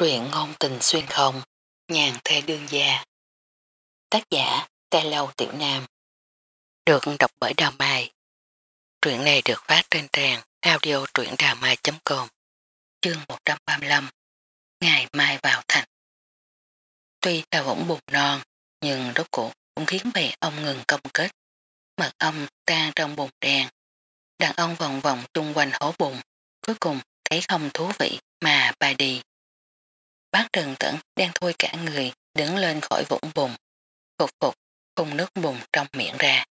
Truyện ngôn tình xuyên không, nhàn thê đương gia. Tác giả, Tê Lâu Tiểu Nam. Được đọc bởi Đào Mai. Truyện này được phát trên trang audio truyệnđàmai.com Chương 135 Ngày mai vào thành Tuy là vẫn bụng non, nhưng rốt cuộc cũng khiến bầy ông ngừng công kết. Mật ông tan trong bụng đen. Đàn ông vòng vòng chung quanh hố bụng, cuối cùng thấy không thú vị mà bay đi. Bác trần tẩn đang thôi cả người đứng lên khỏi vũng bùn, phục phục phun nước bùn trong miệng ra.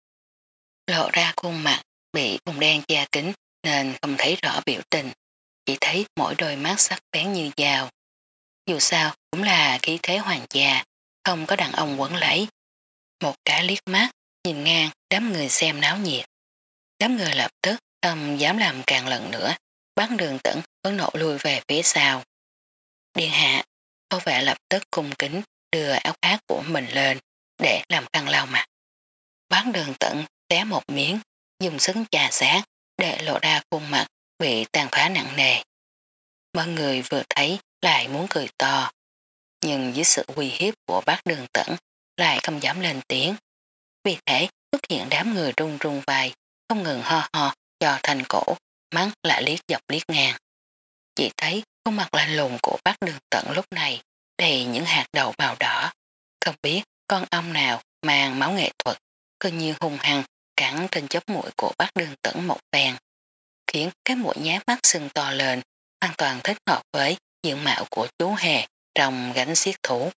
Lộ ra khuôn mặt bị bùn đen che kính nên không thấy rõ biểu tình, chỉ thấy mỗi đôi mắt sắc bén như dao. Dù sao cũng là khí thế hoàng gia, không có đàn ông quấn lấy. Một cái liếc mắt nhìn ngang đám người xem náo nhiệt. Đám người lập tức không dám làm càng lần nữa, bắn đường tẩn vẫn nộ lui về phía sau. Điện hạ, Cô vệ lập tức cung kính đưa áo khoác của mình lên để làm khăn lau mặt. Bán đường tận té một miếng, dùng sứng trà sát để lộ ra khuôn mặt bị tàn phá nặng nề. Mọi người vừa thấy lại muốn cười to, nhưng dưới sự uy hiếp của bác đường tận lại không dám lên tiếng. Vì thế xuất hiện đám người run run vai, không ngừng ho ho cho thành cổ, mắng lại liếc dọc liếc ngang. Chỉ thấy khuôn mặt lạnh lùng của bác đường tận lúc này đầy những hạt đầu màu đỏ. Không biết con ong nào mang máu nghệ thuật, cơ như hung hăng cắn trên chóp mũi của bác đường tận một bèn, khiến cái mũi nhá mắt sưng to lên, hoàn toàn thích hợp với diện mạo của chú hề trong gánh xiết thủ.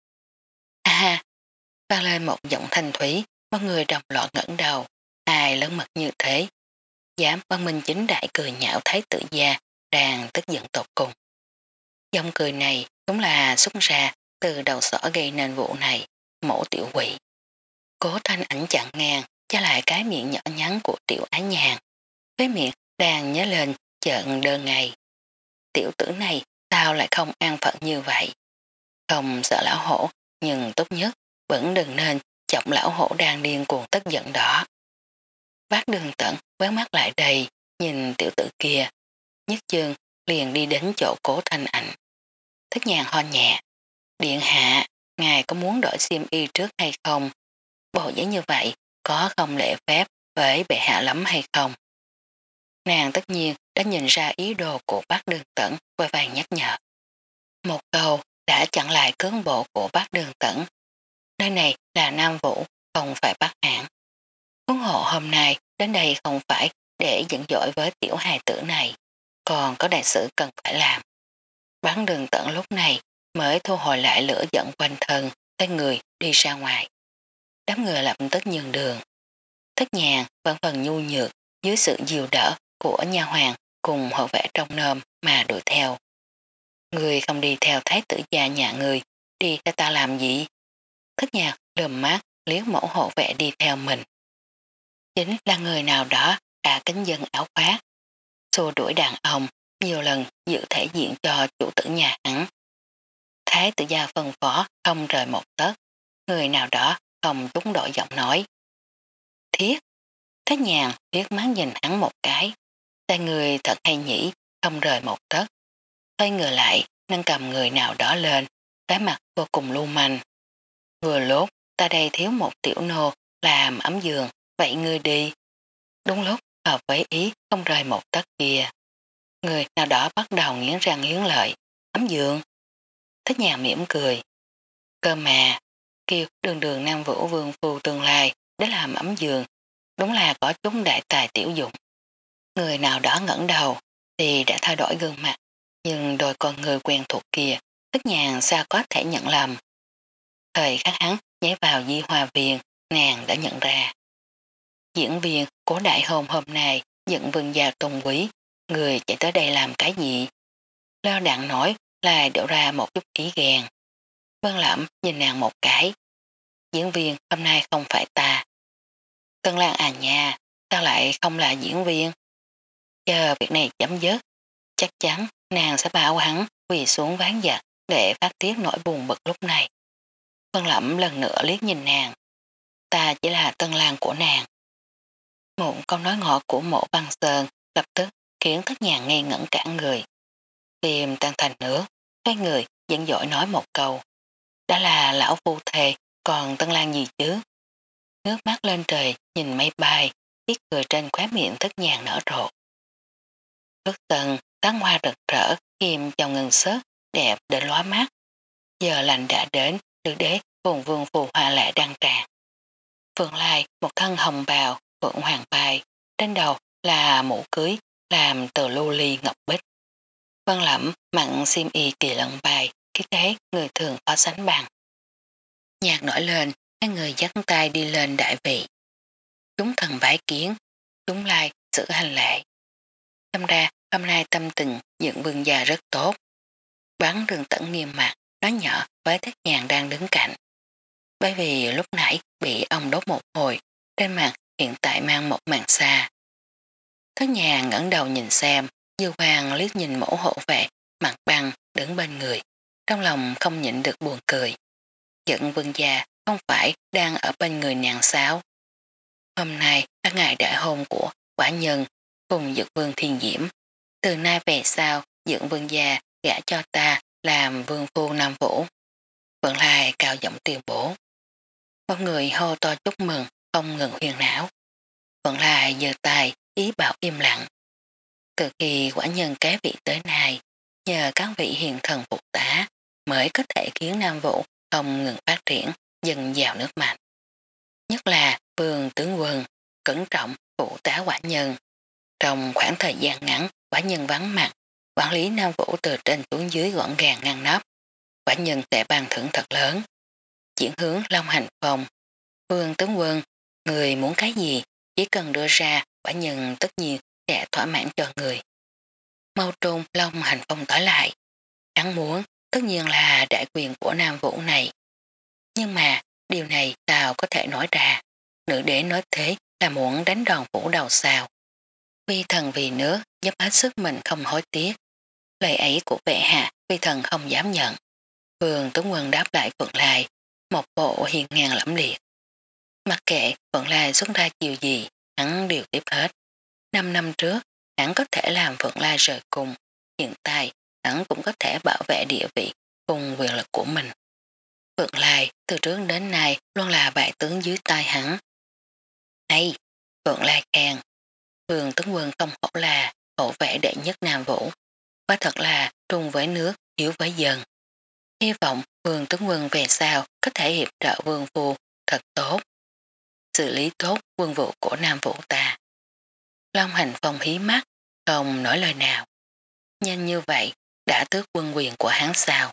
Ha ha, vang lên một giọng thanh thúy, mọi người đồng loạt ngẩng đầu, ai lớn mật như thế. Dám văn minh chính đại cười nhạo thái tử gia đang tức giận tột cùng. Dòng cười này đúng là xuất ra từ đầu sỏ gây nên vụ này, mẫu tiểu quỷ. Cố thanh ảnh chặn ngang, cho lại cái miệng nhỏ nhắn của tiểu ái nhàn. Với miệng đang nhớ lên trận đơn ngày. Tiểu tử này sao lại không an phận như vậy? Không sợ lão hổ, nhưng tốt nhất vẫn đừng nên chọc lão hổ đang điên cuồng tức giận đó Bác đường tận quán mắt lại đầy, nhìn tiểu tử kia. Nhất chương liền đi đến chỗ cố thanh ảnh. Thất nhàng ho nhẹ. Điện hạ, ngài có muốn đổi xiêm y trước hay không? Bộ giấy như vậy có không lễ phép với bệ hạ lắm hay không? Nàng tất nhiên đã nhìn ra ý đồ của bác đường tẩn và vàng nhắc nhở. Một câu đã chặn lại cơn bộ của bác đường tẩn. Nơi này là Nam Vũ, không phải bác hãng. Huấn hộ hôm nay đến đây không phải để dẫn dỗi với tiểu hài tử này, còn có đại sự cần phải làm. Bán đường tận lúc này mới thu hồi lại lửa giận quanh thân, tới người đi ra ngoài. Đám người lập tức nhường đường. Thất nhàng vẫn phần nhu nhược dưới sự dìu đỡ của nhà hoàng cùng hộ vệ trong nôm mà đuổi theo. Người không đi theo thái tử gia nhà người, đi theo ta làm gì? Thất nhạc lườm mát liếu mẫu hộ vệ đi theo mình. Chính là người nào đó đã kính dân áo khoác, xua đuổi đàn ông, nhiều lần dự thể diện cho chủ tử nhà hắn. Thái tử gia phân phó không rời một tấc, người nào đó không đúng đổi giọng nói. Thiết, thế nhàn liếc mắt nhìn hắn một cái, tay người thật hay nhỉ, không rời một tấc. Xoay người lại, nâng cầm người nào đó lên, cái mặt vô cùng lưu manh. Vừa lốt, ta đây thiếu một tiểu nô làm ấm giường, vậy ngươi đi. Đúng lúc hợp với ý không rời một tấc kia. Người nào đó bắt đầu nghiến răng nghiến lợi, ấm giường. Thích nhà mỉm cười. Cơ mà, kêu đường đường nam vũ vương phu tương lai để làm ấm giường, đúng là có chúng đại tài tiểu dụng. Người nào đó ngẩn đầu thì đã thay đổi gương mặt, nhưng đôi con người quen thuộc kia, tất nhàn sao có thể nhận lầm. Thời khắc hắn nhảy vào di hòa viện, nàng đã nhận ra. Diễn viên của đại hồn hôm nay dẫn vương gia tôn quý, người chạy tới đây làm cái gì? Lao đạn nói là đổ ra một chút ý ghen. Vân lẩm nhìn nàng một cái. Diễn viên hôm nay không phải ta. Tân Lan à nhà ta lại không là diễn viên? Chờ việc này chấm dứt, chắc chắn nàng sẽ bảo hắn quỳ xuống ván giặt để phát tiết nỗi buồn bực lúc này. Vân lẩm lần nữa liếc nhìn nàng. Ta chỉ là tân lang của nàng mụn câu nói ngọt của mộ băng sơn lập tức khiến thất nhà ngây ngẩn cả người. Tìm tan thành nữa, cái người dẫn dội nói một câu. Đó là lão phu thề, còn Tân Lan gì chứ? Nước mắt lên trời, nhìn mây bay, biết cười trên khóe miệng thất nhàng nở rộ. Phước tần, tán hoa rực rỡ, kim chồng ngừng sớt, đẹp đến lóa mắt. Giờ lành đã đến, nữ đế cùng vương phù hoa lại đang tràn. Phượng Lai một thân hồng bào, phượng hoàng bài, trên đầu là mũ cưới làm từ lưu ly ngọc bích. Vân lẩm mặn xiêm y kỳ lận bài, khi thế người thường có sánh bằng. Nhạc nổi lên, hai người dắt tay đi lên đại vị. Chúng thần bái kiến, chúng lai sự hành lệ. Tâm ra hôm nay tâm tình dựng vương già rất tốt. Bán đường tận nghiêm mặt, nói nhỏ với thất nhàn đang đứng cạnh. Bởi vì lúc nãy bị ông đốt một hồi, trên mặt hiện tại mang một màn xa. Thất nhàn ngẩng đầu nhìn xem, dư hoàng liếc nhìn mẫu hộ vệ, mặt băng, đứng bên người. Trong lòng không nhịn được buồn cười. Giận vương gia không phải đang ở bên người nàng sao. Hôm nay là ngày đại hôn của quả nhân cùng dược vương thiên diễm. Từ nay về sau, dưỡng vương gia gã cho ta làm vương phu Nam Vũ. Vẫn lại cao giọng tuyên bố. Một người hô to chúc mừng, không ngừng huyền não. Vẫn là giờ tài, ý bảo im lặng. Từ khi quả nhân cái vị tới nay, nhờ các vị hiền thần phục tá, mới có thể khiến Nam Vũ không ngừng phát triển, dần vào nước mạnh. Nhất là vương tướng quân, cẩn trọng phụ tá quả nhân. Trong khoảng thời gian ngắn, quả nhân vắng mặt, quản lý Nam Vũ từ trên xuống dưới gọn gàng ngăn nắp. Quả nhân sẽ ban thưởng thật lớn. Chuyển hướng Long Hành Phòng. Vương tướng quân, người muốn cái gì, chỉ cần đưa ra, quả nhân tất nhiên sẽ thỏa mãn cho người. Mau trung Long Hành Phong tỏ lại. Hắn muốn, tất nhiên là đại quyền của Nam Vũ này. Nhưng mà, điều này tao có thể nói ra. Nữ đế nói thế là muốn đánh đòn vũ đầu sao. Vi thần vì nước, giúp hết sức mình không hối tiếc. Lời ấy của vệ hạ, vi thần không dám nhận. Vương Tuấn Quân đáp lại Phượng Lai, một bộ hiền ngang lẫm liệt. Mặc kệ Phượng Lai xuất ra chiều gì, hắn đều tiếp hết. Năm năm trước, hắn có thể làm Phượng Lai rời cùng. Hiện tại, hắn cũng có thể bảo vệ địa vị cùng quyền lực của mình. Phượng Lai từ trước đến nay luôn là bại tướng dưới tay hắn. Hay, Phượng Lai khen, Vương tướng Quân không hổ là hộ vệ đệ nhất Nam Vũ. Quá thật là trung với nước, yếu với dân Hy vọng Vương tướng Quân về sau có thể hiệp trợ Vương Phu thật tốt. Xử lý tốt quân vụ của Nam Vũ ta. Long hành phong hí mắt, không nói lời nào. Nhanh như vậy, đã tước quân quyền của hắn sao.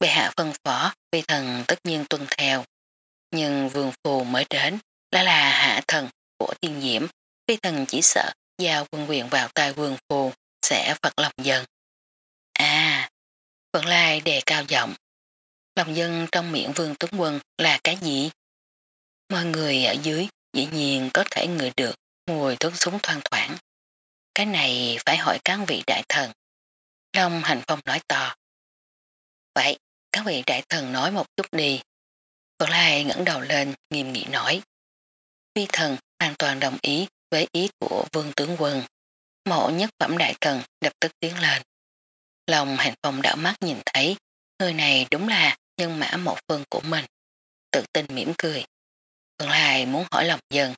Bệ hạ phân phó, vi thần tất nhiên tuân theo. Nhưng vương phù mới đến, đã là hạ thần của tiên nhiễm, vi thần chỉ sợ giao quân quyền vào tay vương phù sẽ phật lòng dân. À, Phượng Lai đề cao giọng. Lòng dân trong miệng vương tướng quân là cái gì? Mọi người ở dưới dĩ nhiên có thể ngửi được mùi thuốc súng thoang thoảng. Cái này phải hỏi các vị đại thần. Long hành phong nói to. Vậy, các vị đại thần nói một chút đi. Còn Lai ngẩng đầu lên, nghiêm nghị nói. vi thần hoàn toàn đồng ý với ý của vương tướng quân. Mộ nhất phẩm đại thần lập tức tiến lên. Lòng hành phong đảo mắt nhìn thấy, người này đúng là nhân mã một phương của mình. Tự tin mỉm cười. Phượng Lai muốn hỏi lòng dân.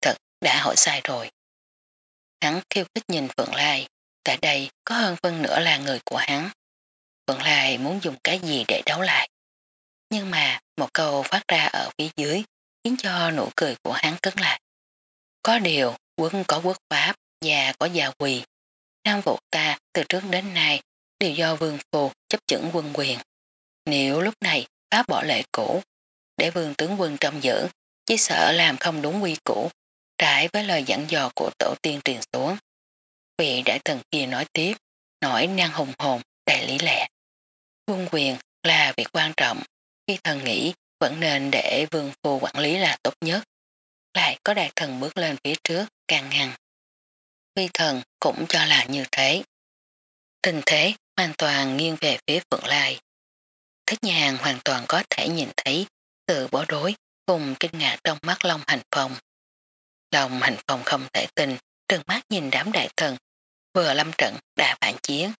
Thật, đã hỏi sai rồi. Hắn kêu kích nhìn Phượng Lai. Tại đây có hơn phân nửa là người của hắn. Phượng Lai muốn dùng cái gì để đấu lại. Nhưng mà một câu phát ra ở phía dưới khiến cho nụ cười của hắn cứng lại. Có điều, quân có quốc pháp và có gia quỳ. Nam vụ ta từ trước đến nay đều do vương phù chấp chững quân quyền. Nếu lúc này phá bỏ lệ cũ, để vương tướng quân trong giữ chỉ sợ làm không đúng quy củ trái với lời dẫn dò của tổ tiên truyền xuống. Vị đại thần kia nói tiếp, nổi năng hùng hồn, đầy lý lẽ. Quân quyền là việc quan trọng, khi thần nghĩ, vẫn nên để vương phu quản lý là tốt nhất. Lại có đại thần bước lên phía trước càng ngăn. Vi thần cũng cho là như thế. Tình thế hoàn toàn nghiêng về phía Phượng Lai. Thích nhàng hoàn toàn có thể nhìn thấy sự bó đối cùng kinh ngạc trong mắt Long Hành Phong. Long Hành Phong không thể tin, trừng mắt nhìn đám đại thần, vừa lâm trận đã phản chiến.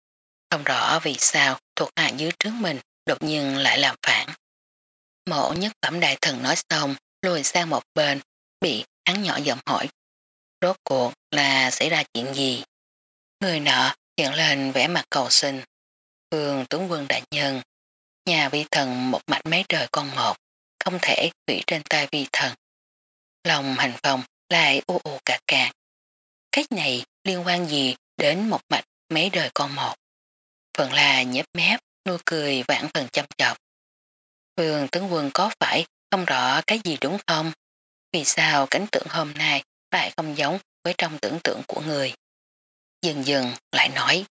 Không rõ vì sao thuộc hạ dưới trước mình đột nhiên lại làm phản. Mộ nhất phẩm đại thần nói xong, lùi sang một bên, bị hắn nhỏ giọng hỏi. Rốt cuộc là xảy ra chuyện gì? Người nọ hiện lên vẻ mặt cầu sinh. Phương tướng quân đại nhân, nhà vi thần một mạch mấy trời con một, không thể quỷ trên tay vi thần. Lòng hành phòng lại u u cà cà. Cách này liên quan gì đến một mạch mấy đời con một? Phần là nhếp mép, nuôi cười vãn phần chăm chọc. Phương tướng quân có phải không rõ cái gì đúng không? Vì sao cảnh tượng hôm nay lại không giống với trong tưởng tượng của người? Dần dần lại nói,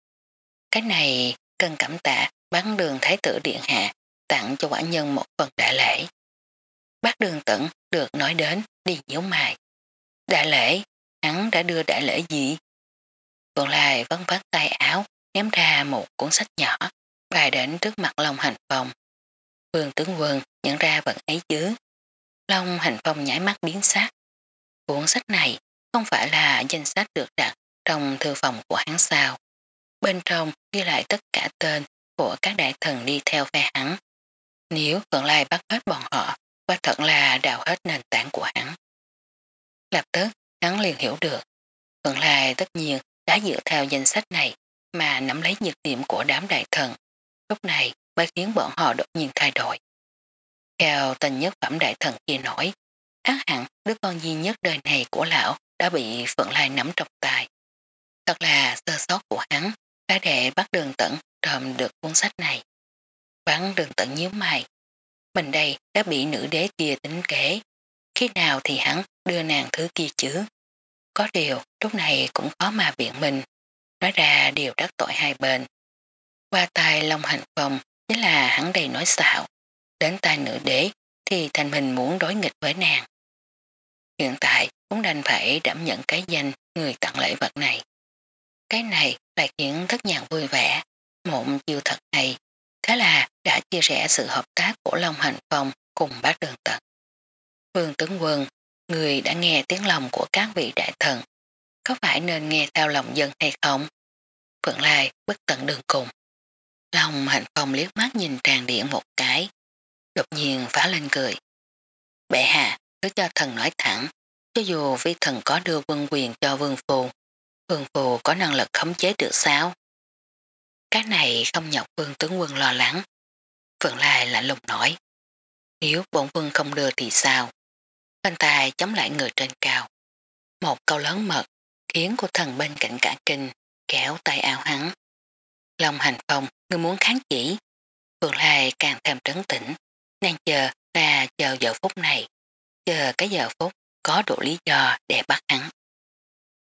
cái này cần cảm tạ bán đường Thái tử Điện Hạ tặng cho quả nhân một phần đại lễ. Bác đường tận được nói đến đi nhíu mày. Đại lễ, hắn đã đưa đại lễ gì? Còn lại vấn vắt tay áo ném ra một cuốn sách nhỏ bài đến trước mặt Long Hành Phong. Vương tướng quân nhận ra vật ấy chứ. Long Hành Phong nhảy mắt biến sắc. Cuốn sách này không phải là danh sách được đặt trong thư phòng của hắn sao. Bên trong ghi lại tất cả tên của các đại thần đi theo phe hắn. Nếu còn Lai bắt hết bọn họ, quả thật là đào hết nền tảng của hắn. Lập tức, hắn liền hiểu được. Phượng Lai tất nhiên đã dựa theo danh sách này mà nắm lấy nhược điểm của đám đại thần. Lúc này mới khiến bọn họ đột nhiên thay đổi. Theo tình nhất phẩm đại thần kia nổi, ác hẳn đứa con duy nhất đời này của lão đã bị Phượng Lai nắm trong tay. Thật là sơ sót của hắn, đã để bắt đường tận trộm được cuốn sách này. Bắn đường tận nhíu mày. Mình đây đã bị nữ đế kia tính kế. Khi nào thì hắn đưa nàng thứ kia chứ? Có điều lúc này cũng khó mà biện mình. Nói ra điều đắc tội hai bên. Qua tay Long Hành Phong chính là hắn đầy nói xạo. Đến tay nữ đế thì thành mình muốn đối nghịch với nàng. Hiện tại cũng đành phải đảm nhận cái danh người tặng lễ vật này. Cái này lại khiến thất nhàng vui vẻ, mộng chiêu thật hay. Thế là đã chia sẻ sự hợp tác của Long Hành Phong cùng bác đường tận. Vương tướng quân, người đã nghe tiếng lòng của các vị đại thần. Có phải nên nghe theo lòng dân hay không? Phượng Lai bất tận đường cùng. Long Hành Phong liếc mắt nhìn tràn điện một cái. Đột nhiên phá lên cười. Bệ hạ, cứ cho thần nói thẳng, cho dù vi thần có đưa quân quyền cho vương phù, vương phù có năng lực khống chế được sao? Cái này không nhọc vương tướng quân lo lắng. Phượng Lai lại lùng nói. Nếu bổn vương không đưa thì sao? Bên tài chống lại người trên cao. Một câu lớn mật khiến của thần bên cạnh cả kinh kéo tay áo hắn. Long hành phong, người muốn kháng chỉ. Phượng Lai càng thêm trấn tĩnh. Nàng chờ là chờ giờ phút này. Chờ cái giờ phút có đủ lý do để bắt hắn.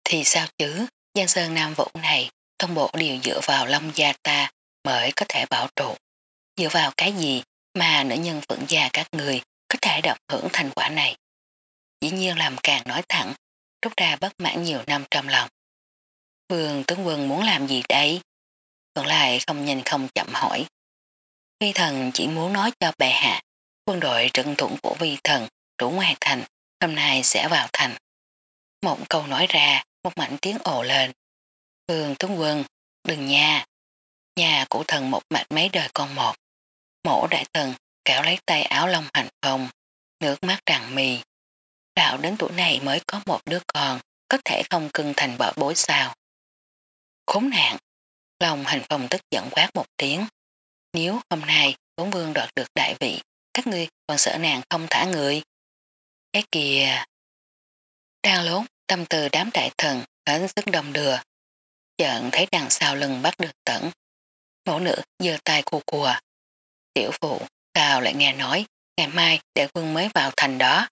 Thì sao chứ, Giang Sơn Nam Vũ này toàn bộ đều dựa vào Long gia ta mới có thể bảo trụ. Dựa vào cái gì mà nữ nhân phượng gia các người có thể đọc hưởng thành quả này. Dĩ nhiên làm càng nói thẳng, rút ra bất mãn nhiều năm trong lòng. Vương tướng quân muốn làm gì đấy? Còn lại không nhìn không chậm hỏi. Vi thần chỉ muốn nói cho bệ hạ, quân đội trận thuận của vi thần đủ ngoài thành, hôm nay sẽ vào thành. Một câu nói ra, một mảnh tiếng ồ lên. Ừ, vương tướng quân, đừng nha. Nhà cổ thần một mạch mấy đời con một. Mổ đại thần kéo lấy tay áo lông hành phong, nước mắt tràn mì. Đạo đến tuổi này mới có một đứa con, có thể không cưng thành bợ bối sao. Khốn nạn, lòng hành phong tức giận quát một tiếng. Nếu hôm nay tuấn vương đoạt được đại vị, các ngươi còn sợ nàng không thả người. Cái kìa... Đang lốn, tâm từ đám đại thần, hết sức đồng đưa. Chợn thấy đằng sau lưng bắt được tẩn. Mẫu nữ giơ tay cua cua. Tiểu phụ, tao lại nghe nói, ngày mai đại quân mới vào thành đó.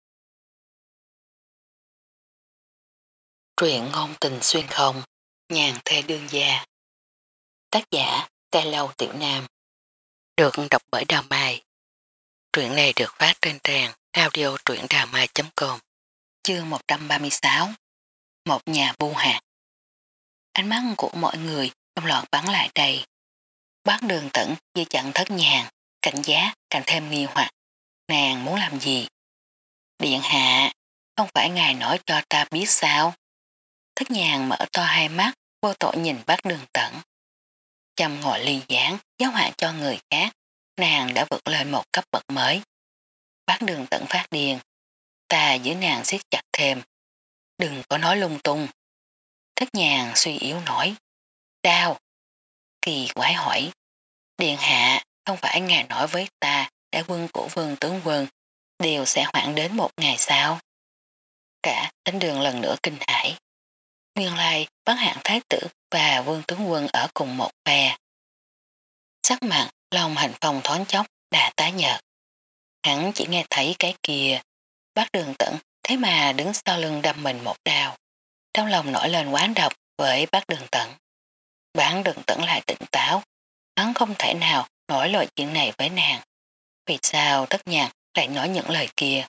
Truyện ngôn tình xuyên không, nhàn thê đương gia. Tác giả, Tê Lâu Tiểu Nam. Được đọc bởi Đào Mai. Truyện này được phát trên trang audio truyệnđàmai.com Chương 136 Một nhà bu hạt Ánh mắt của mọi người đồng loạt bắn lại đây. Bác đường tẩn như chặn thất nhàng, cảnh giá càng thêm nghi hoặc. Nàng muốn làm gì? Điện hạ, không phải ngài nói cho ta biết sao? Thất nhàng mở to hai mắt, vô tội nhìn bác đường tẩn. chăm ngồi ly gián giáo hạ cho người khác, nàng đã vượt lên một cấp bậc mới. Bác đường tận phát điên, ta giữ nàng siết chặt thêm, đừng có nói lung tung. Thất nhàng suy yếu nổi, đau. Kỳ quái hỏi, điện hạ không phải ngài nói với ta đã quân của vương tướng quân đều sẽ hoãn đến một ngày sau. Cả đánh đường lần nữa kinh hãi. Nguyên lai bác hạng thái tử và vương tướng quân ở cùng một bè. Sắc mặt lòng hành phòng thoáng chốc đã tái nhợt. Hắn chỉ nghe thấy cái kia. Bác đường tận thế mà đứng sau lưng đâm mình một đào. Trong lòng nổi lên quán độc với bác đường tận. Bán đường tận lại tỉnh táo. Hắn không thể nào nói loại chuyện này với nàng. Vì sao tất nhạc lại nói những lời kia?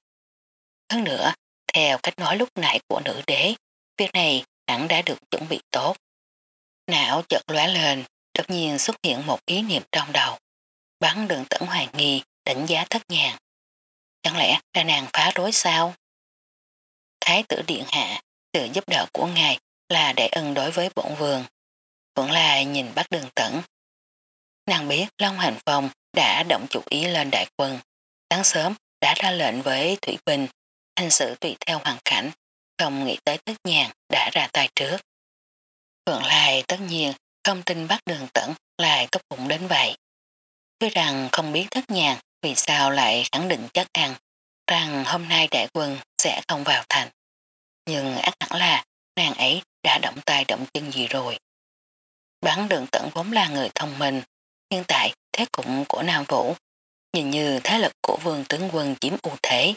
Hơn nữa, theo cách nói lúc nãy của nữ đế, việc này hẳn đã được chuẩn bị tốt. Não chợt lóe lên, đột nhiên xuất hiện một ý niệm trong đầu. Bắn đường tẩn hoài nghi, đánh giá thất nhàng. Chẳng lẽ là nàng phá rối sao? Thái tử điện hạ, sự giúp đỡ của ngài là để ân đối với bổn vườn. Vẫn là nhìn bắt đường tẩn. Nàng biết Long Hành Phong đã động chủ ý lên đại quân. Sáng sớm đã ra lệnh với Thủy Bình, hành xử tùy theo hoàn cảnh, không nghĩ tới tất nhàng đã ra tay trước. Phượng Lai tất nhiên không tin bắt đường tẩn lại cấp bụng đến vậy. Tuy rằng không biết thất nhàng vì sao lại khẳng định chắc ăn rằng hôm nay đại quân sẽ không vào thành. Nhưng ác hẳn là nàng ấy đã động tay động chân gì rồi. Bán đường tận vốn là người thông minh, hiện tại thế cụng của Nam Vũ, nhìn như thế lực của vương tướng quân chiếm ưu thế,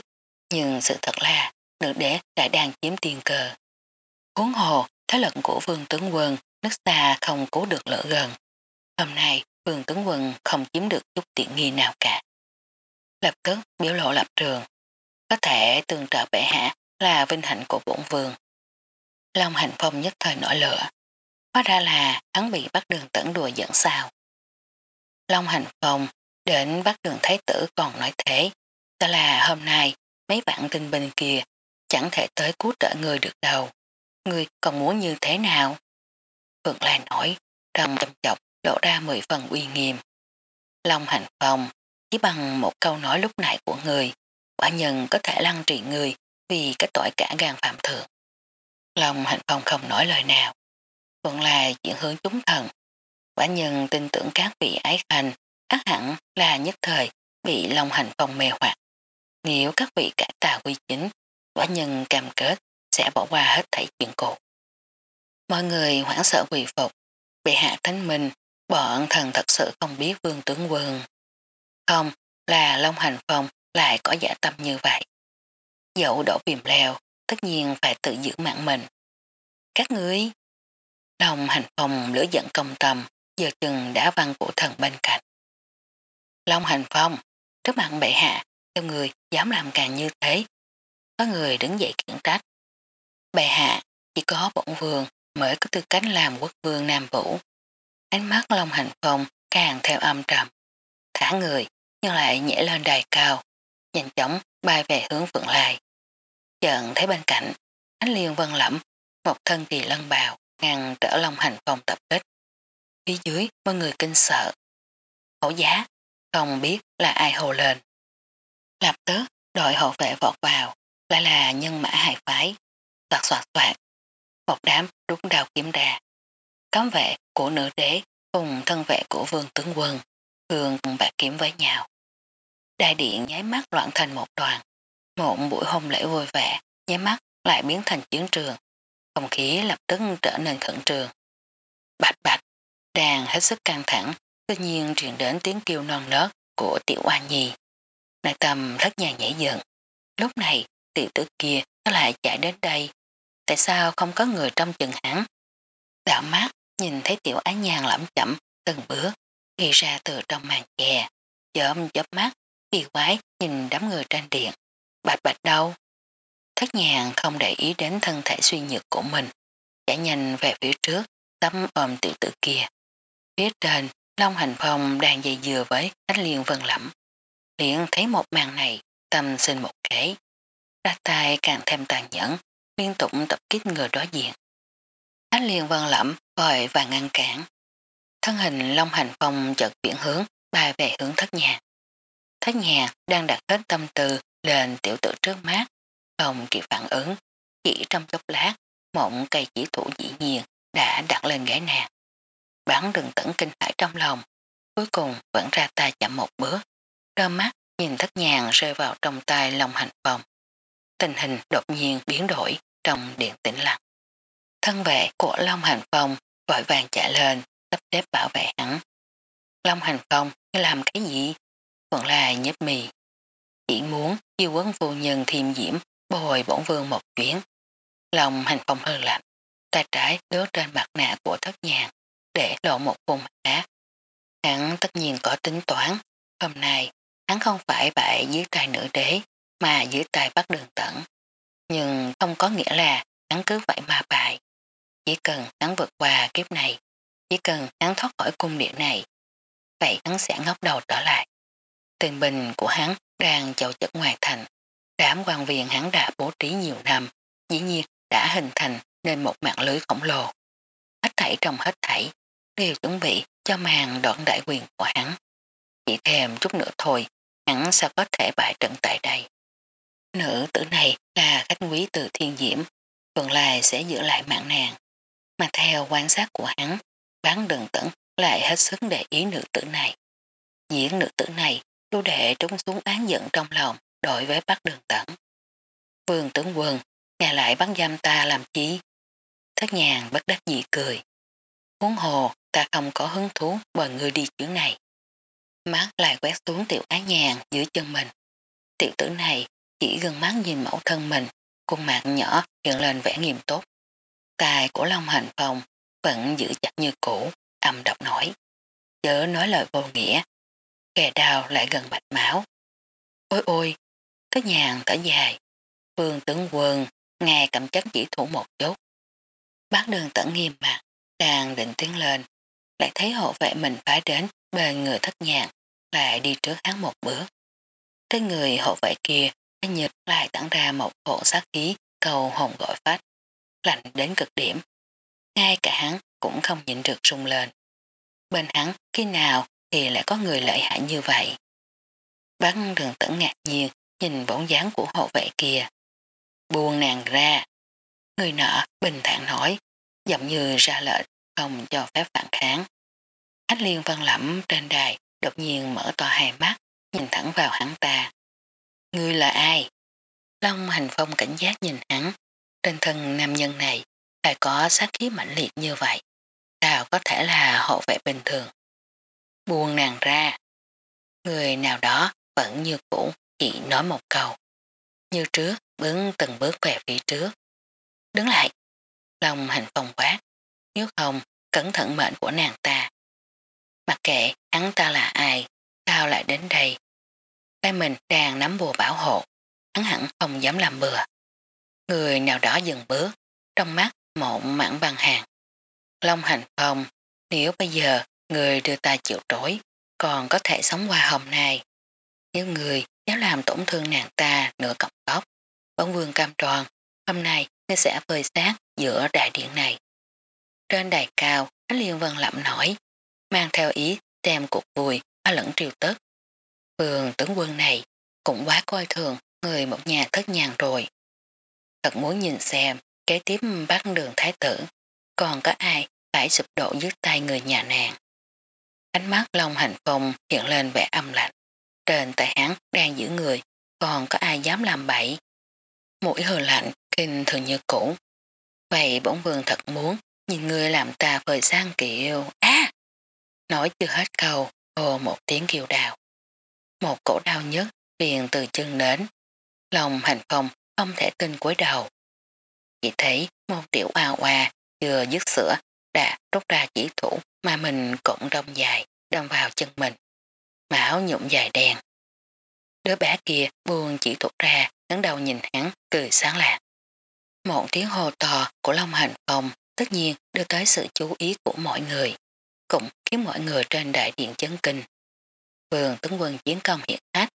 nhưng sự thật là nữ đế lại đang chiếm tiền cờ. Huống hồ, thế lực của vương tướng quân, nước xa không cố được lỡ gần. Hôm nay, vương tướng quân không chiếm được chút tiện nghi nào cả. Lập tức biểu lộ lập trường. Có thể tương trợ bệ hạ là vinh hạnh của bổn vương. Long hành phong nhất thời nổi lửa. Hóa ra là hắn bị bắt đường tẩn đùa dẫn sao. Long hành phong đến bắt đường thái tử còn nói thế. Đó là hôm nay mấy bạn tinh binh kia chẳng thể tới cứu trợ người được đâu. Người còn muốn như thế nào? Phượng Lai nói, trong trầm chọc lộ ra mười phần uy nghiêm. Long hành phong, chỉ bằng một câu nói lúc nãy của người, quả nhân có thể lăng trị người vì cái tội cả gan phạm thượng. Long hành phong không nói lời nào. vẫn là chuyện hướng chúng thần. Quả nhân tin tưởng các vị ái khanh, ác hẳn là nhất thời bị Long hành phong mê hoặc. Nếu các vị cải tà quy chính, quả nhân cam kết sẽ bỏ qua hết thảy chuyện cột. Mọi người hoảng sợ quỳ phục, bị hạ thánh minh, bọn thần thật sự không biết vương tướng quân. Không, là Long Hành Phong lại có giả tâm như vậy. Dẫu đổ viềm leo, tất nhiên phải tự giữ mạng mình. Các ngươi, Long Hành Phong lửa giận công tâm, giờ chừng đã văn của thần bên cạnh. Long Hành Phong, trước mặt bệ hạ, cho người dám làm càng như thế. Có người đứng dậy kiện trách. Bệ hạ, chỉ có bổn vương mới có tư cách làm quốc vương Nam Vũ. Ánh mắt Long Hành Phong càng theo âm trầm. Thả người, nhưng lại nhảy lên đài cao, nhanh chóng bay về hướng Phượng Lai. Chợn thấy bên cạnh, ánh liên vân lẫm, một thân kỳ lân bào, ngăn trở Long Hành Phong tập kích. Phía dưới, mọi người kinh sợ. Hổ giá, không biết là ai hồ lên. Lập tức, đội hộ vệ vọt vào, lại là nhân mã hài phái. Soạt soạt soạt, một đám rút đào kiếm ra. Cấm vệ của nữ đế cùng thân vệ của vương tướng quân, thường bạc kiếm với nhau. Đại điện nháy mắt loạn thành một đoàn. Một buổi hôn lễ vui vẻ, nháy mắt lại biến thành chiến trường. Không khí lập tức trở nên khẩn trường. Bạch bạch, đàn hết sức căng thẳng, tự nhiên truyền đến tiếng kêu non nớt của tiểu oan nhi. Nội tâm rất nhàn nhảy giận. Lúc này, tiểu tử kia nó lại chạy đến đây. Tại sao không có người trong chừng hắn? Đạo mắt, nhìn thấy tiểu ái nhàn lẩm chậm từng bước, ghi ra từ trong màn chè. Chớm chớp mắt, kỳ quái nhìn đám người trên điện. Bạch bạch đâu? Thất nhàng không để ý đến thân thể suy nhược của mình. Chạy nhanh về phía trước, tấm ôm tiểu tử kia. Phía trên, Long Hành Phong đang dây dừa với ánh liên vân lẫm. Liền thấy một màn này, tâm sinh một kế. Ra tay càng thêm tàn nhẫn, liên tục tập kích người đối diện. Ánh liên vân lẫm vội và ngăn cản. Thân hình Long Hành Phong chợt chuyển hướng bay về hướng thất nhà Thất nhà đang đặt hết tâm tư lên tiểu tử trước mắt, không kịp phản ứng, chỉ trong chốc lát, mộng cây chỉ thủ dĩ nhiên đã đặt lên ghế nàng. Bán đừng tẩn kinh hãi trong lòng, cuối cùng vẫn ra tay chậm một bước, đôi mắt nhìn thất nhàng rơi vào trong tay Long Hành Phong. Tình hình đột nhiên biến đổi trong điện tĩnh lặng. Thân vệ của Long Hành Phong vội vàng chạy lên, sắp xếp bảo vệ hắn. Long Hành Phong làm cái gì? Vẫn là nhếp mì. Chỉ muốn chiêu quấn vô nhân thiêm diễm bồi bổn vương một chuyến. Lòng hành phong hơi lạnh, tay trái đứa trên mặt nạ của thất nhàng để lộ một vùng ác. Hắn tất nhiên có tính toán, hôm nay hắn không phải bại dưới tay nữ đế mà dưới tay bắt đường tẩn. Nhưng không có nghĩa là hắn cứ vậy mà bại. Chỉ cần hắn vượt qua kiếp này, chỉ cần hắn thoát khỏi cung điện này, vậy hắn sẽ ngóc đầu trở lại. Tình bình của hắn đang chậu chất ngoài thành. Đám quan viên hắn đã bố trí nhiều năm, dĩ nhiên đã hình thành nên một mạng lưới khổng lồ. Hết thảy trong hết thảy, đều chuẩn bị cho màn đoạn đại quyền của hắn. Chỉ thêm chút nữa thôi, hắn sao có thể bại trận tại đây. Nữ tử này là khách quý từ thiên diễm, phần lai sẽ giữ lại mạng nàng. Mà theo quan sát của hắn, bán đường tẩn lại hết sức để ý nữ tử này. Diễn nữ tử này Lưu đệ trúng xuống án giận trong lòng đổi với bắt đường tẩn. Vương tướng quân, ngài lại bắn giam ta làm chi? Thất nhàng bất đắc dị cười. Huống hồ, ta không có hứng thú bởi người đi chuyến này. Mắt lại quét xuống tiểu ái nhàn dưới chân mình. Tiểu tử này chỉ gần mắt nhìn mẫu thân mình, khuôn mặt nhỏ hiện lên vẻ nghiêm túc. Tài của Long Hành Phong vẫn giữ chặt như cũ, âm độc nổi. Chớ nói lời vô nghĩa, kè đào lại gần bạch máu. Ôi ôi, cái nhàng thở dài, vương tướng quân, ngài cầm chất chỉ thủ một chút. Bác đường tận nghiêm mặt, đang định tiến lên, lại thấy hộ vệ mình phải đến bên người thất nhàng, lại đi trước hắn một bước. cái người hộ vệ kia, đã nhật lại tặng ra một hộ sát khí cầu hồn gọi phát, lạnh đến cực điểm. Ngay cả hắn cũng không nhịn được rung lên. Bên hắn khi nào thì lại có người lợi hại như vậy. Bắn đường tẩn ngạc nhiên nhìn bóng dáng của hộ vệ kia. Buông nàng ra. Người nọ bình thản nói, giọng như ra lệnh không cho phép phản kháng. Ách liên văn lẫm trên đài đột nhiên mở to hai mắt, nhìn thẳng vào hắn ta. Ngươi là ai? Long hành phong cảnh giác nhìn hắn, trên thân nam nhân này lại có sát khí mãnh liệt như vậy. Sao có thể là hộ vệ bình thường? Buông nàng ra. Người nào đó vẫn như cũ chỉ nói một câu. Như trước bước từng bước về phía trước. Đứng lại. Lòng hành phong quát. Nếu không, cẩn thận mệnh của nàng ta. Mặc kệ hắn ta là ai, sao lại đến đây. Tay mình đang nắm bùa bảo hộ, hắn hẳn không dám làm bừa. Người nào đó dừng bước, trong mắt mộng mặn bằng hàng. Long hành phong, nếu bây giờ người đưa ta chịu trối, còn có thể sống qua hôm nay. Nếu người dám làm tổn thương nàng ta nửa cọng tóc, bóng vương cam tròn, hôm nay ngươi sẽ phơi sát giữa đại điện này. Trên đài cao, Ánh Liên Vân lẩm nổi, mang theo ý đem cuộc vui ở lẫn triều tức. Vương tướng quân này cũng quá coi thường người một nhà thất nhàn rồi. Thật muốn nhìn xem kế tiếp bắt đường thái tử, còn có ai phải sụp đổ dưới tay người nhà nàng. Ánh mắt Long Hành Phong hiện lên vẻ âm lạnh. Trên tay hắn đang giữ người, còn có ai dám làm bậy. Mũi hờ lạnh, kinh thường như cũ. Vậy bổn vương thật muốn nhìn người làm ta phơi sang kiểu á. nói chưa hết câu, hồ một tiếng kêu đào. Một cổ đau nhất liền từ chân đến. Lòng hành phong không thể tin cuối đầu. Chỉ thấy một tiểu ao hoa vừa dứt sữa đã rút ra chỉ thủ mà mình cũng đông dài đâm vào chân mình. Mão nhụm dài đen. Đứa bé kia buồn chỉ thuộc ra ngắn đầu nhìn hắn cười sáng lạc. Một tiếng hô to của Long Hành Phong tất nhiên đưa tới sự chú ý của mọi người, cũng khiến mọi người trên đại điện chấn kinh. Vườn tướng quân chiến công hiện ách,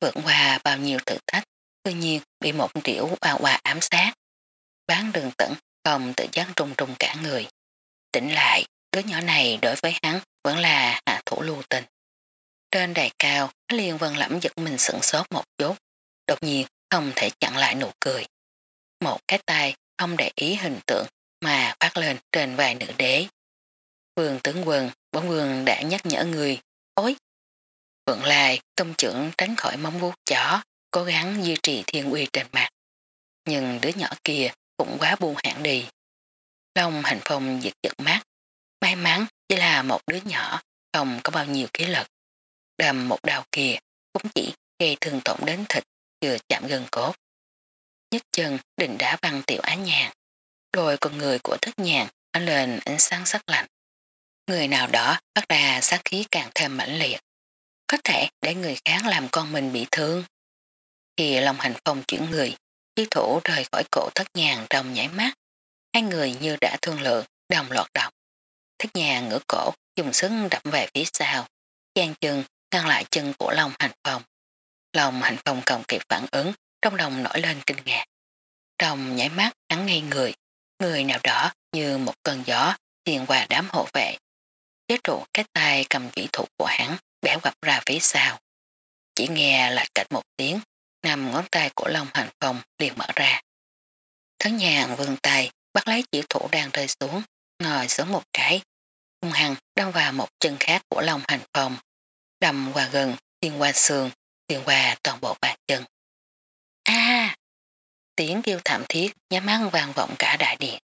vượt qua bao nhiêu thử thách, tự nhiên bị một tiểu hoa hòa ám sát. Bán đường tận không tự giác trung trung cả người. Tỉnh lại, đứa nhỏ này đối với hắn vẫn là hạ thủ lưu tình. Trên đài cao, Liên Vân Lẫm giật mình sửng sốt một chút, đột nhiên không thể chặn lại nụ cười. Một cái tay không để ý hình tượng mà phát lên trên vài nữ đế. Vương tướng quân, bóng vương đã nhắc nhở người, ối! Phượng Lai tông trưởng tránh khỏi móng vuốt chó, cố gắng duy trì thiên uy trên mặt. Nhưng đứa nhỏ kia cũng quá buông hạn đi. Long hành phong giật giật mắt. May mắn chỉ là một đứa nhỏ, không có bao nhiêu khí lực. Đầm một đào kia cũng chỉ gây thương tổn đến thịt, vừa chạm gần cốt. Nhất chân định đá băng tiểu á nhàn. Đôi con người của thất nhàn ở lên ánh sáng sắc lạnh. Người nào đó bắt ra sát khí càng thêm mãnh liệt. Có thể để người khác làm con mình bị thương. Khi lòng hành phong chuyển người, chi thủ rời khỏi cổ thất nhàn trong nhảy mắt. Hai người như đã thương lượng, đồng loạt độc. Thất nhàn ngửa cổ, dùng sức đập về phía sau. gian chân ngăn lại chân của lòng hành phong. Lòng hành phong còn kịp phản ứng, trong lòng nổi lên kinh ngạc. Trong nhảy mắt hắn ngay người, người nào đó như một cơn gió tiền qua đám hộ vệ. Chế trụ cái tay cầm chỉ thủ của hắn bẻ quặp ra phía sau. Chỉ nghe là cách một tiếng, nằm ngón tay của Long Hành Phong liền mở ra. Thấn nhàn vươn tay bắt lấy chỉ thủ đang rơi xuống, ngồi xuống một cái. Hung hăng đâm vào một chân khác của Long Hành Phong. Đâm qua gần, xuyên qua xương, xuyên qua toàn bộ bàn chân. a Tiếng kêu thảm thiết nhắm ăn vang vọng cả đại điện.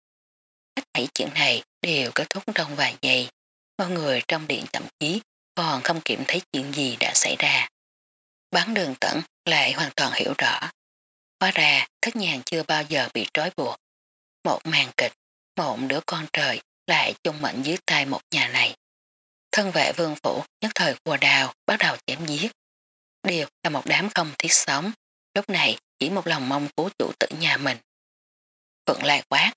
Hết thảy chuyện này đều kết thúc trong vài giây. Mọi người trong điện thậm chí còn không kiểm thấy chuyện gì đã xảy ra. Bán đường tận lại hoàn toàn hiểu rõ. Hóa ra thất nhàng chưa bao giờ bị trói buộc. Một màn kịch, một đứa con trời lại chung mệnh dưới tay một nhà này. Thân vệ vương phủ nhất thời qua đào bắt đầu chém giết. Điều là một đám không thiết sống, lúc này chỉ một lòng mong cứu chủ tử nhà mình. Phượng lại quát,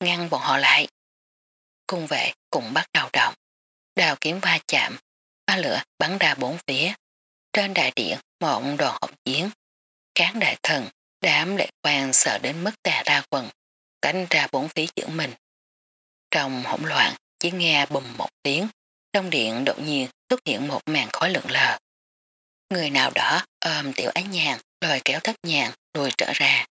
ngăn bọn họ lại. Cung vệ cũng bắt đầu động, đào kiếm va chạm, ba lửa bắn ra bốn phía. Trên đại điện mộng đoàn hỗn chiến, cán đại thần, đám lệ quan sợ đến mức tà ra quần, cánh ra bốn phía giữa mình. Trong hỗn loạn, chỉ nghe bùm một tiếng, trong điện đột nhiên xuất hiện một màn khói lượng lờ. Người nào đó ôm tiểu ái nhàn lòi kéo thất nhàn lùi trở ra.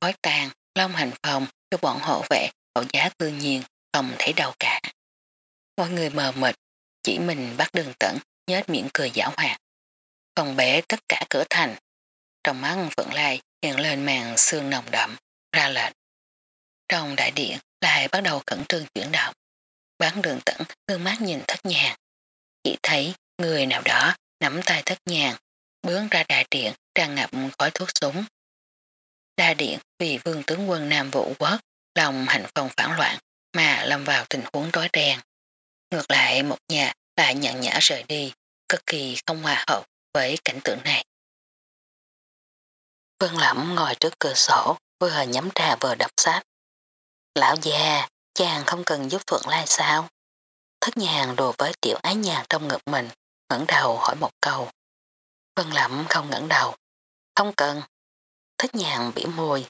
Khói tàn, long hành phòng cho bọn hộ vệ hộ giá tự nhiên không thấy đâu cả. Mọi người mờ mịt, chỉ mình bắt đường tận nhết miệng cười giả hoạt. Phòng bể tất cả cửa thành. Trong mắt Phượng Lai hiện lên màn xương nồng đậm, ra lệnh. Trong đại điện lại bắt đầu cẩn trương chuyển động. Bán đường tận hương mắt nhìn thất nhàn. Chỉ thấy người nào đó nắm tay thất nhàn, bướng ra đại điện tràn ngập khói thuốc súng. Đa điện vì vương tướng quân Nam Vũ Quốc lòng hành phòng phản loạn mà lâm vào tình huống tối đen. Ngược lại một nhà lại nhận nhã rời đi, cực kỳ không hòa hợp với cảnh tượng này. Vương Lẩm ngồi trước cửa sổ, vừa nhắm trà vừa đọc sách. Lão già, chàng không cần giúp Phượng Lai sao? Thất nhàng đùa với tiểu ái nhàng trong ngực mình, ngẩng đầu hỏi một câu. vân Lẩm không ngẩng đầu. Không cần. Thất nhàng bỉ môi.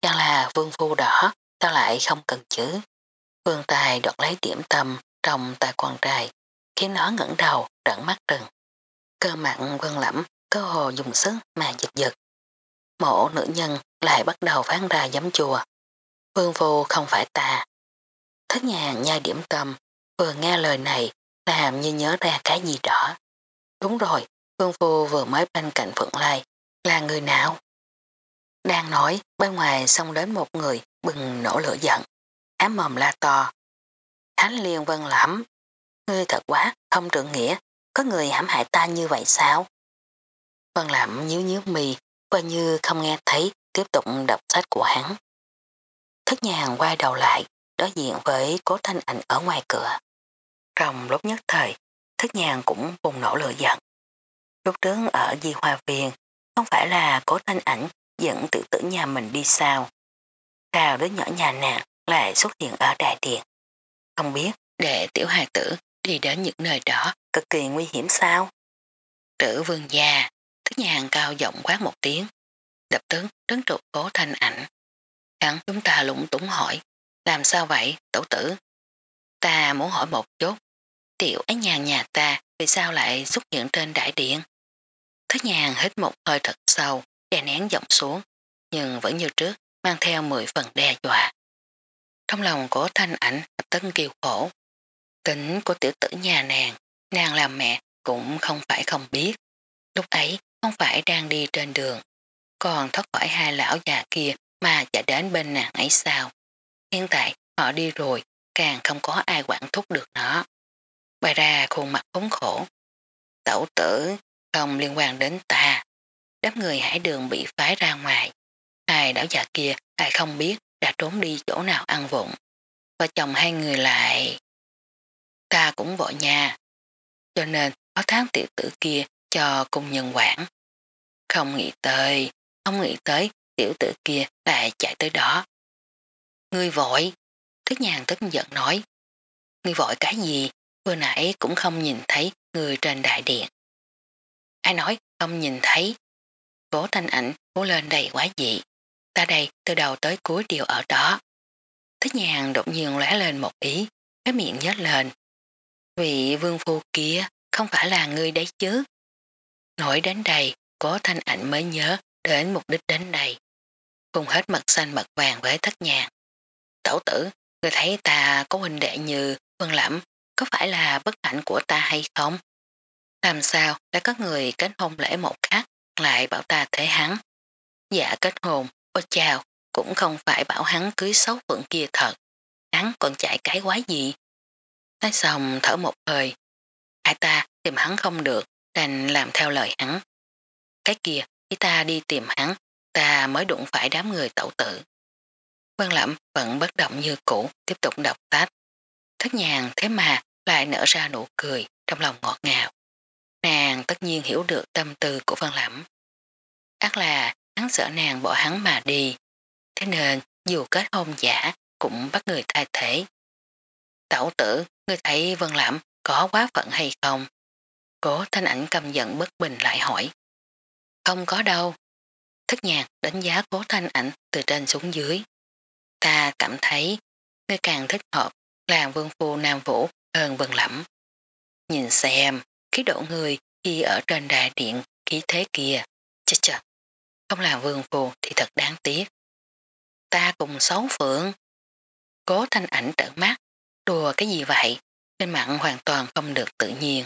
Chàng là vương phu đỏ, sao lại không cần chứ? Vương Tài đoạt lấy điểm tâm trong tài quan trai, khiến nó ngẩng đầu, trận mắt trừng. Cơ mặn Vương Lẩm cơ hồ dùng sức mà giật giật. Mộ nữ nhân lại bắt đầu phán ra giấm chùa. Vương vô không phải ta. Thất nhàng nhai điểm tâm, vừa nghe lời này làm như nhớ ra cái gì đó. Đúng rồi, Vương vô vừa mới bên cạnh Phượng Lai, là người nào? Đang nói, bên ngoài xông đến một người bừng nổ lửa giận, ám mồm la to. Thánh liên vân lắm, ngươi thật quá, không trượng nghĩa, có người hãm hại ta như vậy sao? Vân lẩm nhíu nhíu mì, coi như không nghe thấy, tiếp tục đọc sách của hắn. Thất nhàng quay đầu lại, đối diện với cố thanh ảnh ở ngoài cửa. Trong lúc nhất thời, thất nhàng cũng bùng nổ lửa giận. Lúc trước ở Di Hoa Viên, không phải là cố thanh ảnh dẫn tự tử nhà mình đi sao. Sao đứa nhỏ nhà nàng lại xuất hiện ở đại điện. Không biết để tiểu hài tử đi đến những nơi đó cực kỳ nguy hiểm sao? Trữ vương gia, thất nhàng cao giọng quát một tiếng, đập tướng trấn trục cố thanh ảnh. Hắn chúng ta lụng túng hỏi, làm sao vậy, tổ tử? Ta muốn hỏi một chút, tiểu ái nhàn nhà ta vì sao lại xuất hiện trên đại điện. Thất nhàn hít một hơi thật sâu, đè nén giọng xuống, nhưng vẫn như trước, mang theo 10 phần đe dọa. Trong lòng của thanh ảnh lập kiều khổ. Tính của tiểu tử nhà nàng, nàng làm mẹ cũng không phải không biết. Lúc ấy không phải đang đi trên đường, còn thoát khỏi hai lão già kia mà chạy đến bên nàng ấy sao. Hiện tại họ đi rồi, càng không có ai quản thúc được nó. Bày ra khuôn mặt khốn khổ. Tẩu tử không liên quan đến ta. Đám người hải đường bị phái ra ngoài. Hai đảo già kia ai không biết đã trốn đi chỗ nào ăn vụng. Và chồng hai người lại... Ta cũng vội nhà. Cho nên có tháng tiểu tử kia cho cùng nhân quản. Không nghĩ tới, không nghĩ tới tiểu tử kia lại chạy tới đó. Ngươi vội, thức nhàn tức giận nói. Ngươi vội cái gì, vừa nãy cũng không nhìn thấy người trên đại điện. Ai nói không nhìn thấy. Cố thanh ảnh cố lên đầy quá dị. Ta đây từ đầu tới cuối đều ở đó. Thích nhàn đột nhiên lóe lên một ý, cái miệng nhếch lên. Vị vương phu kia không phải là ngươi đấy chứ. Nổi đến đây, cố thanh ảnh mới nhớ đến mục đích đến đây. Cùng hết mật xanh mật vàng với thất nhạc Tẩu tử, người thấy ta có huynh đệ như phương Lẩm, có phải là bất hạnh của ta hay không? Làm sao đã có người kết hôn lễ một khác lại bảo ta thế hắn? Dạ kết hôn, ôi chào, cũng không phải bảo hắn cưới xấu phượng kia thật. Hắn còn chạy cái quái gì? Nói xong thở một hơi. Hai ta tìm hắn không được, đành làm theo lời hắn. Cái kia, khi ta đi tìm hắn, ta mới đụng phải đám người tẩu tử. Vân Lẩm vẫn bất động như cũ, tiếp tục đọc tách. Thất nhàng thế mà lại nở ra nụ cười trong lòng ngọt ngào. Nàng tất nhiên hiểu được tâm tư của Vân Lẩm. Ác là hắn sợ nàng bỏ hắn mà đi. Thế nên dù kết hôn giả cũng bắt người thay thế. Tẩu tử, ngươi thấy Vân Lẩm có quá phận hay không? Cố thanh ảnh cầm giận bất bình lại hỏi. Không có đâu. Thất nhạc đánh giá cố thanh ảnh từ trên xuống dưới. Ta cảm thấy ngươi càng thích hợp là vương phu nam vũ hơn vần lẫm. Nhìn xem, khí độ người khi ở trên đại điện khí thế kia, chết chết, không là vương phu thì thật đáng tiếc. Ta cùng xấu phượng. Cố thanh ảnh trợn mắt, đùa cái gì vậy, trên mạng hoàn toàn không được tự nhiên.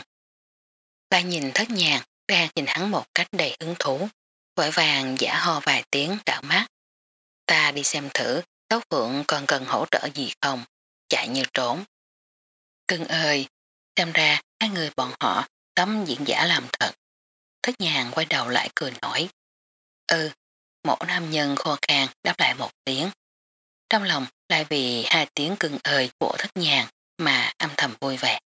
Ta nhìn thất nhạc đang nhìn hắn một cách đầy hứng thú, vội vàng giả ho vài tiếng đảo mắt. Ta đi xem thử, Tấu Phượng còn cần hỗ trợ gì không, chạy như trốn. Cưng ơi, xem ra hai người bọn họ tấm diễn giả làm thật. Thất nhàng quay đầu lại cười nổi. Ừ, một nam nhân khô khan đáp lại một tiếng. Trong lòng lại vì hai tiếng cưng ơi của thất nhàng mà âm thầm vui vẻ.